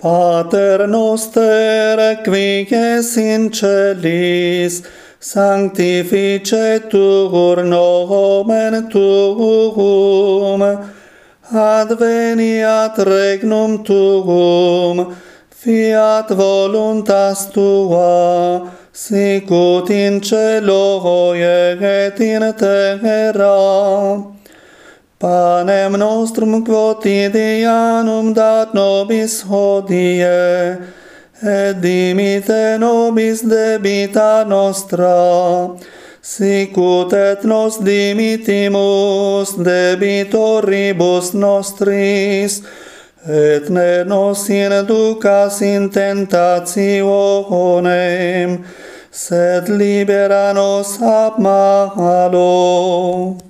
Pater noster, qui es in celis, sanctificetur nomen tuum, adveniat regnum tuum, fiat voluntas tua, sicut in celo et in terra. Panem nostrum quotidianum dat nobis hodie, et dimite nobis debita nostra, sicut et nos dimitimus debitoribus nostris, et ne nos inducas in tentationem, sed libera nos ab malo.